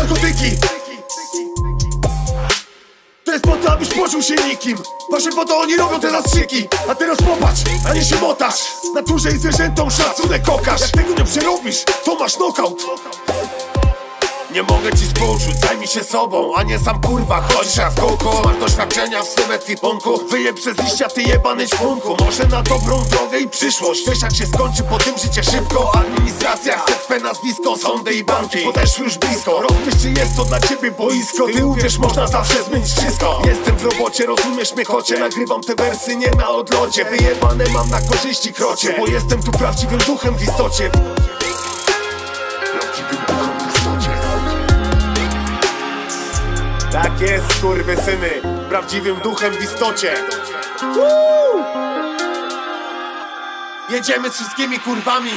narkotyki To jest po to, abyś poczuł się nikim. Właśnie po to oni robią te zastrzyki A teraz popatrz, a nie się motasz. Naturze i zwierzętom szacunek okaż. Jak tego nie przerobisz, to masz knockout nie mogę ci współczuć, zajmij się sobą, a nie sam kurwa Chodzisz jak w kółko, masz doświadczenia w sylwetki punku Wyje przez liścia, ty jebany ćpunku Może na dobrą drogę i przyszłość Wiesz jak się skończy po tym życie szybko. Administracja chce twe nazwisko, sądy i banki Podeszły już blisko, rozmyśl czy jest to dla ciebie boisko? Ty uwierz, można zawsze zmienić wszystko. Jestem w robocie, rozumiesz mnie chocie Nagrywam te wersy nie na odlocie. Wyjebane mam na korzyści krocie Bo jestem tu prawdziwym duchem w istocie tak jest, syny, prawdziwym duchem w istocie. Woo! Jedziemy z wszystkimi kurwami.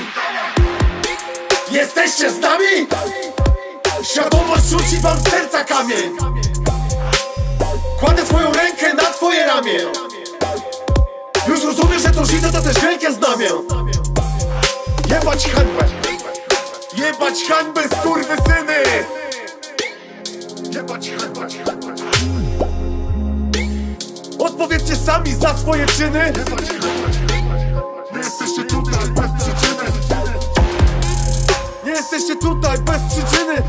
Jesteście z nami? Świadomość rzuci wam z serca kamień. Kładę swoją rękę na twoje ramię. Już rozumiesz, że to Żyda to też wielkie znamię. Jebać hańbę. Jebać hańbę, syny. Odpowiedzcie sami za swoje czyny. Nie jesteście tutaj bez przyczyny. Nie jesteście tutaj bez przyczyny